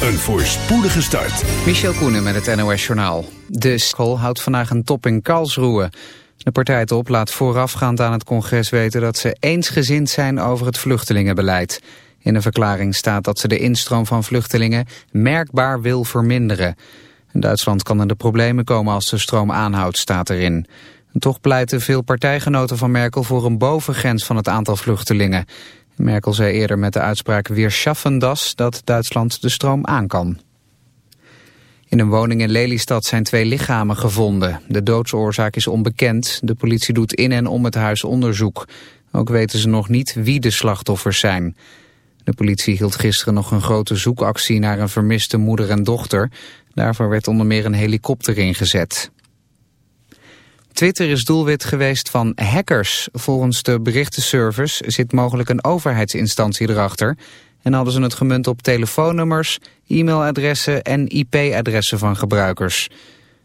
Een voorspoedige start. Michel Koenen met het NOS-journaal. De school houdt vandaag een top in Karlsruhe. De partijtop laat voorafgaand aan het congres weten dat ze eensgezind zijn over het vluchtelingenbeleid. In een verklaring staat dat ze de instroom van vluchtelingen merkbaar wil verminderen. In Duitsland kan er de problemen komen als de stroom aanhoudt, staat erin. toch pleiten veel partijgenoten van Merkel voor een bovengrens van het aantal vluchtelingen. Merkel zei eerder met de uitspraak weer schaffen das dat Duitsland de stroom aan kan. In een woning in Lelystad zijn twee lichamen gevonden. De doodsoorzaak is onbekend. De politie doet in en om het huis onderzoek. Ook weten ze nog niet wie de slachtoffers zijn. De politie hield gisteren nog een grote zoekactie naar een vermiste moeder en dochter. Daarvoor werd onder meer een helikopter ingezet. Twitter is doelwit geweest van hackers. Volgens de berichtenservice zit mogelijk een overheidsinstantie erachter... en hadden ze het gemunt op telefoonnummers, e-mailadressen en IP-adressen van gebruikers.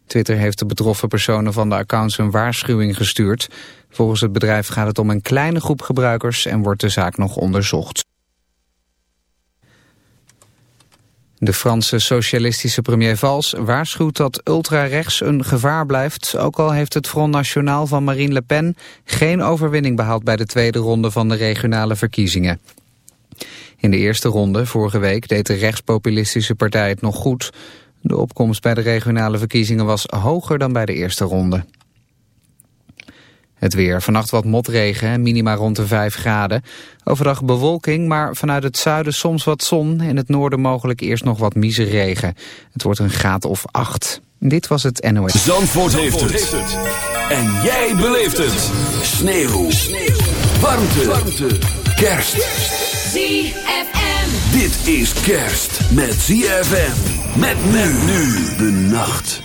Twitter heeft de betroffen personen van de accounts een waarschuwing gestuurd. Volgens het bedrijf gaat het om een kleine groep gebruikers en wordt de zaak nog onderzocht. De Franse socialistische premier Valls waarschuwt dat ultrarechts een gevaar blijft, ook al heeft het Front National van Marine Le Pen geen overwinning behaald bij de tweede ronde van de regionale verkiezingen. In de eerste ronde, vorige week, deed de rechtspopulistische partij het nog goed. De opkomst bij de regionale verkiezingen was hoger dan bij de eerste ronde. Het weer. Vannacht wat motregen, minima rond de 5 graden. Overdag bewolking, maar vanuit het zuiden soms wat zon. In het noorden mogelijk eerst nog wat regen. Het wordt een graad of 8. Dit was het NOS. Zandvoort, Zandvoort heeft, het. En jij beleeft het. Sneeuw. Sneeuw. Warmte. Warmte. Kerst. ZFM. Dit is kerst met ZFM. Met men nu de nacht.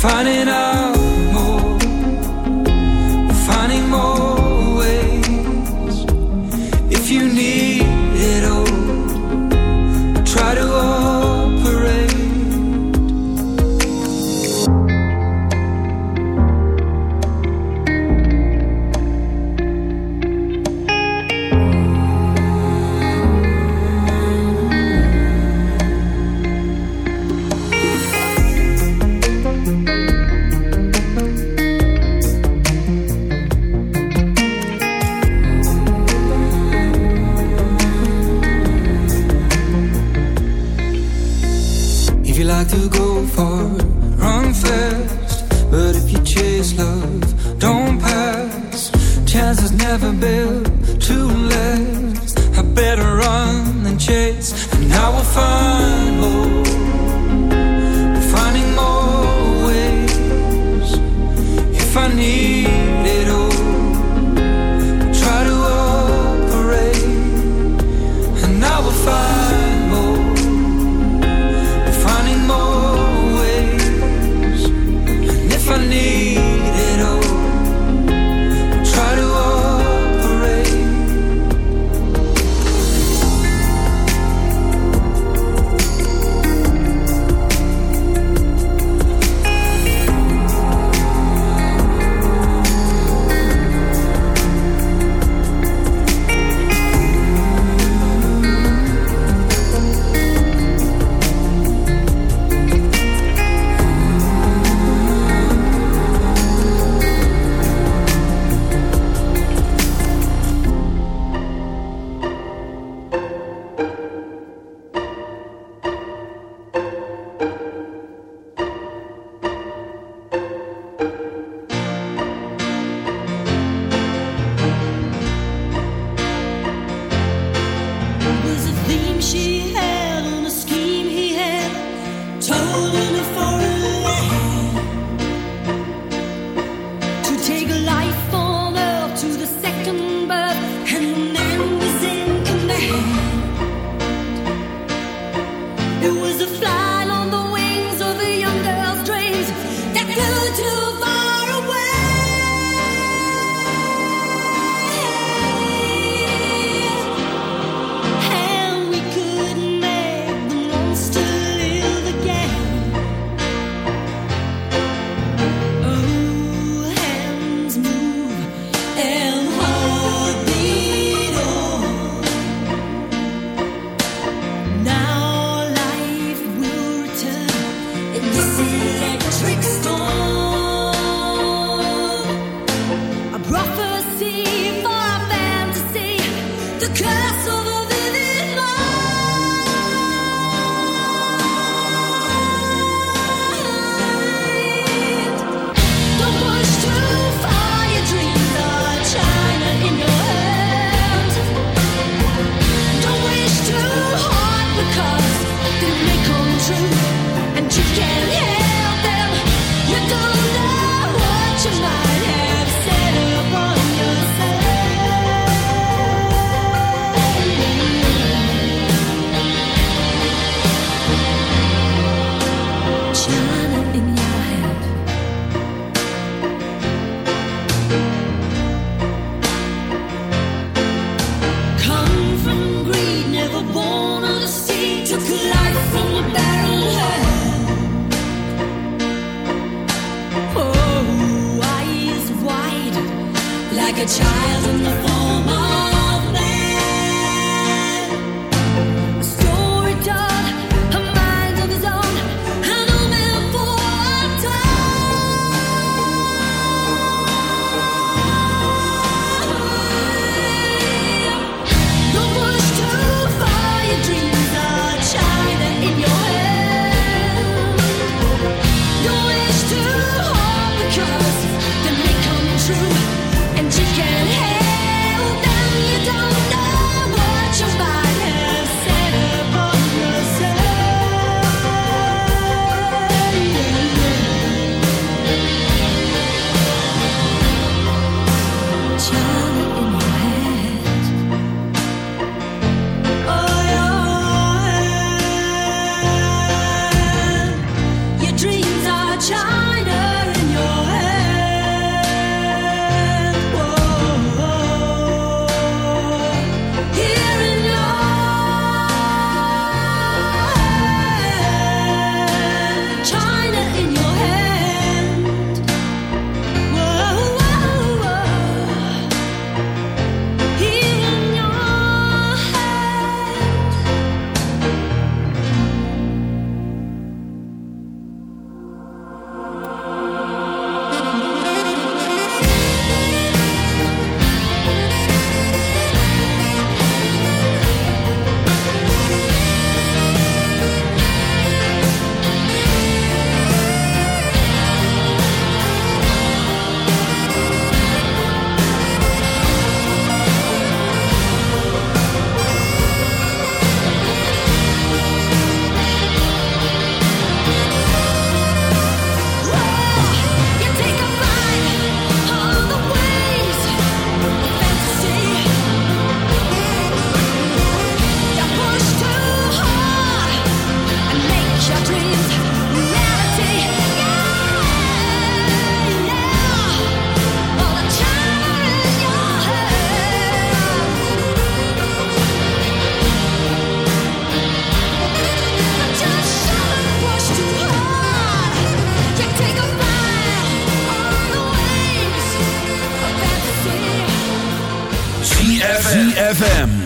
chase and find out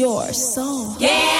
Your soul. If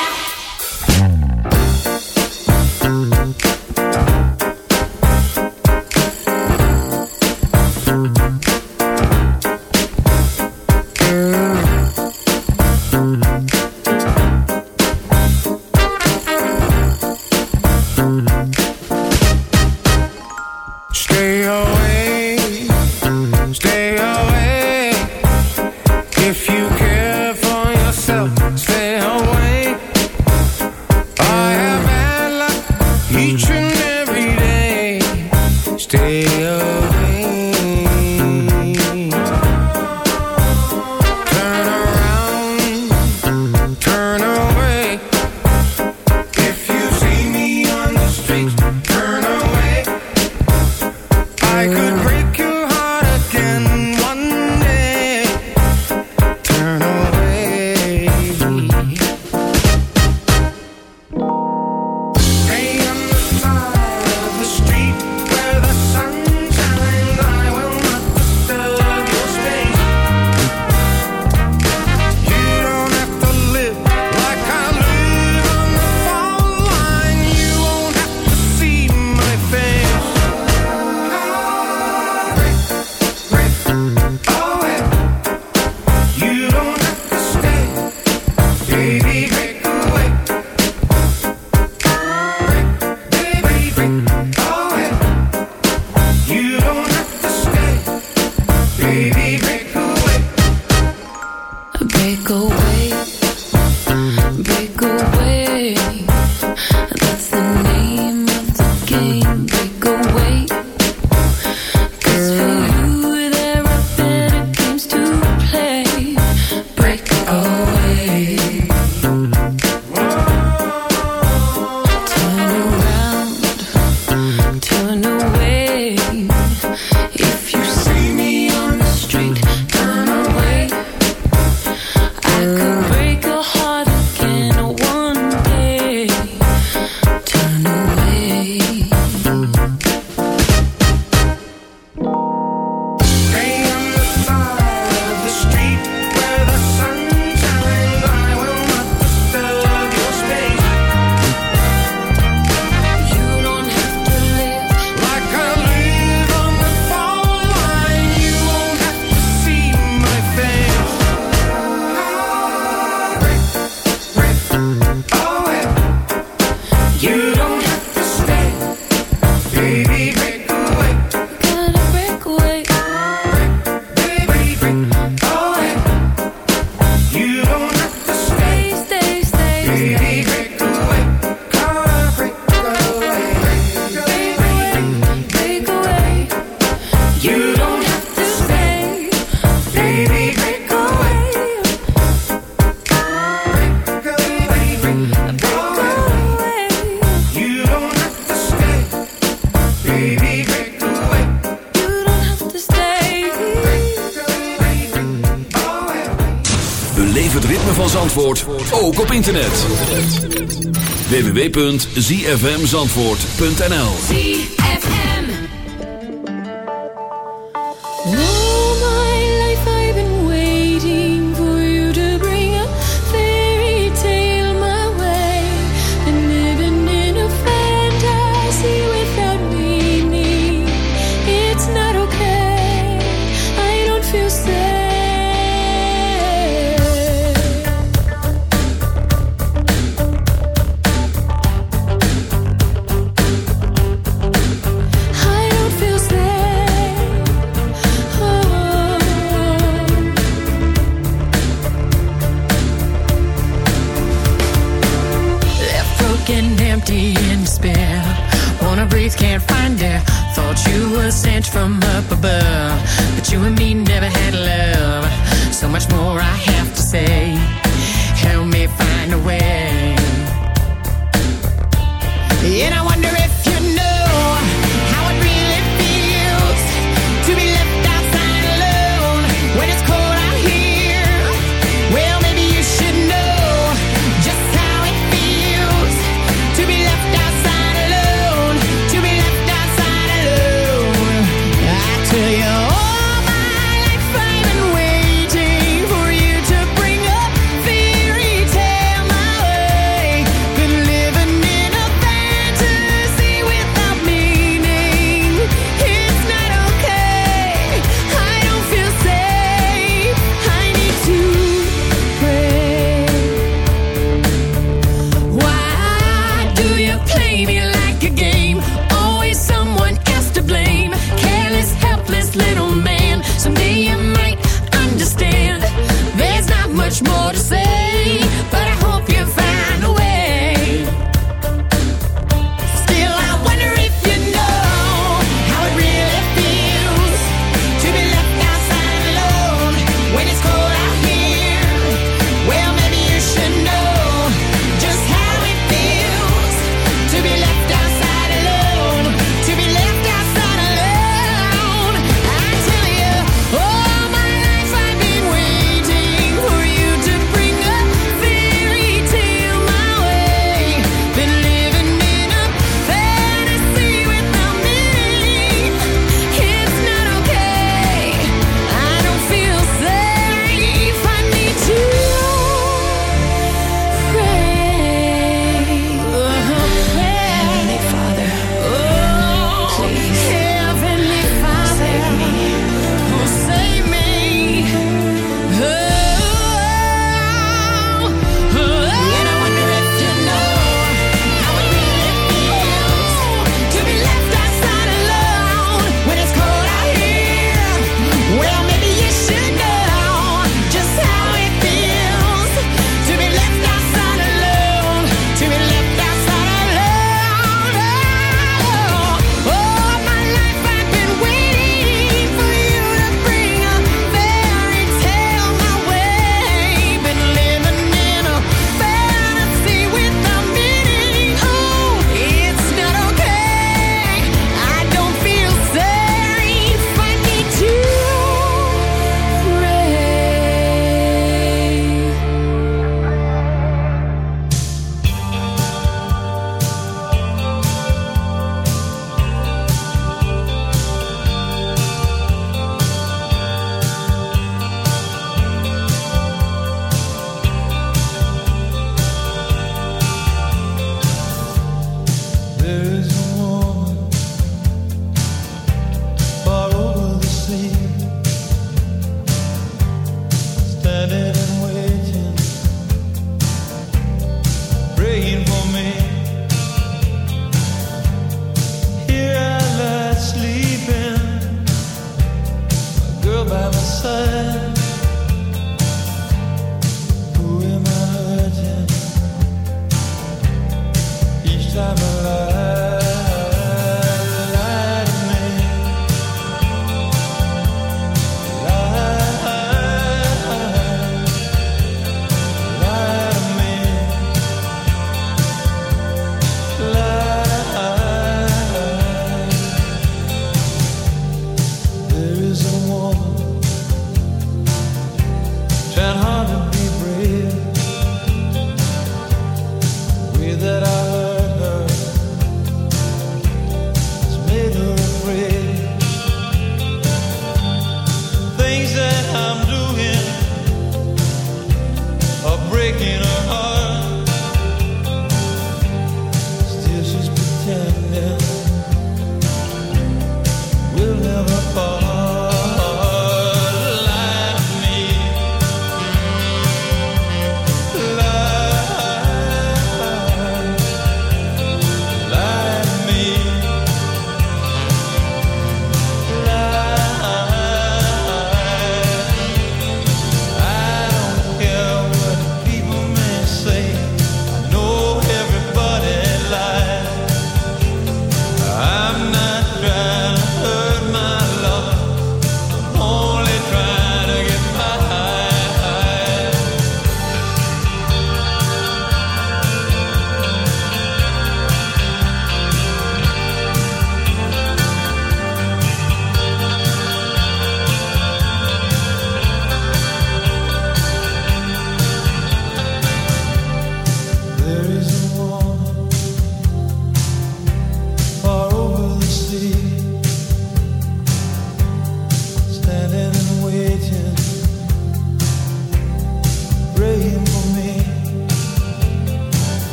www.zfmzandvoort.nl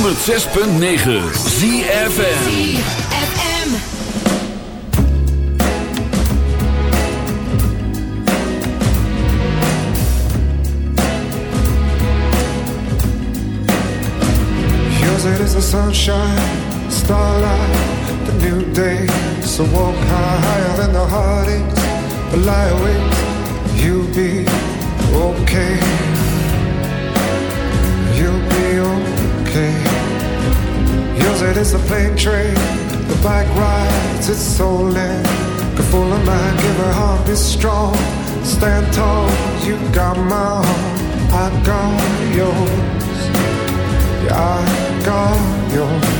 106.9 ZFM. It is the sunshine, starlight, the new day. So walk high, higher than the heartaches, but lie awake, you'll be okay. You'll be okay. Yours it is a plane train, the bike rides, it's so in. Good full of mind, give her heart, be strong. Stand tall, you got my heart, I got yours. Yeah, I got yours.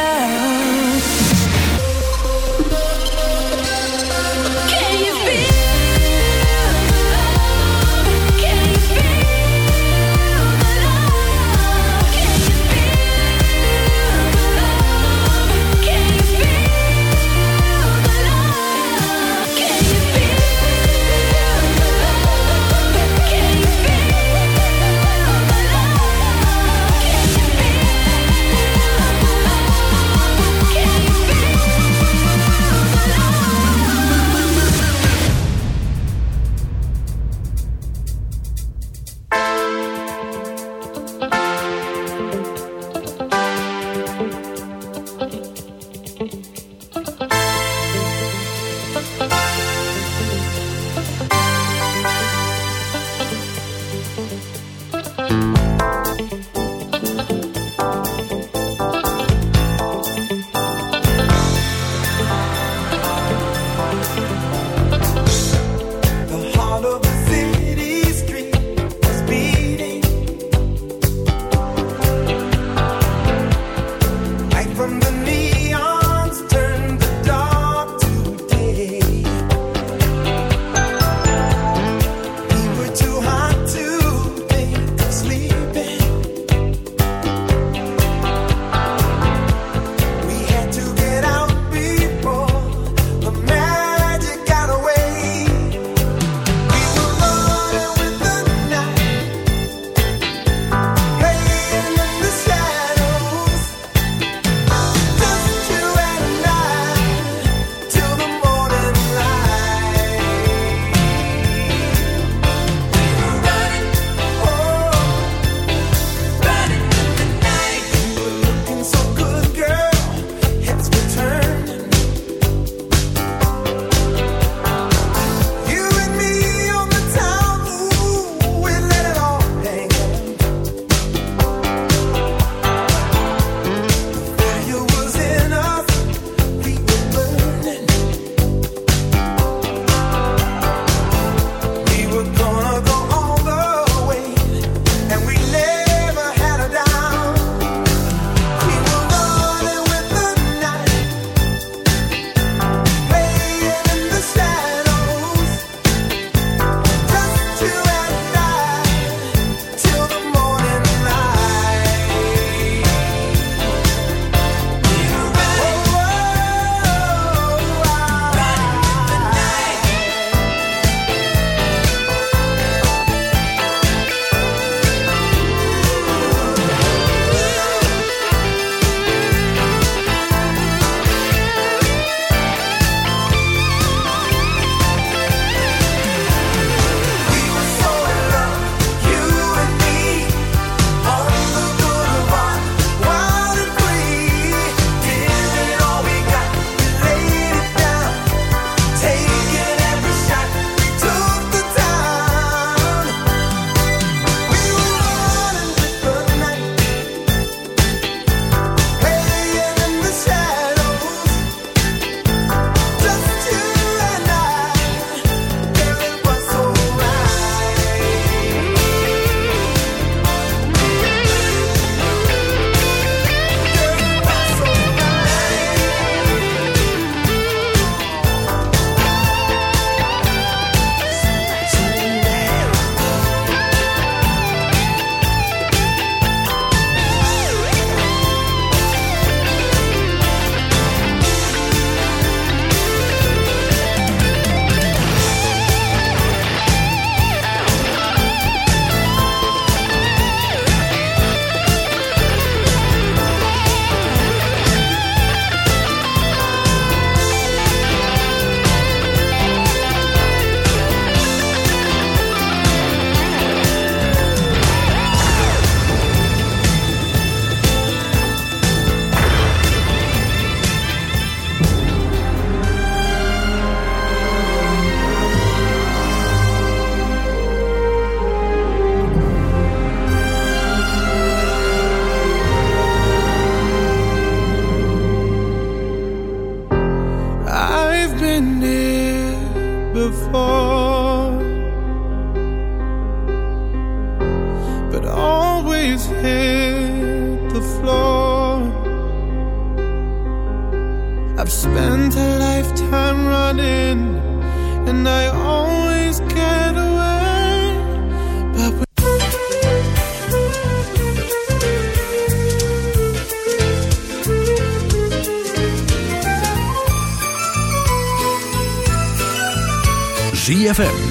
now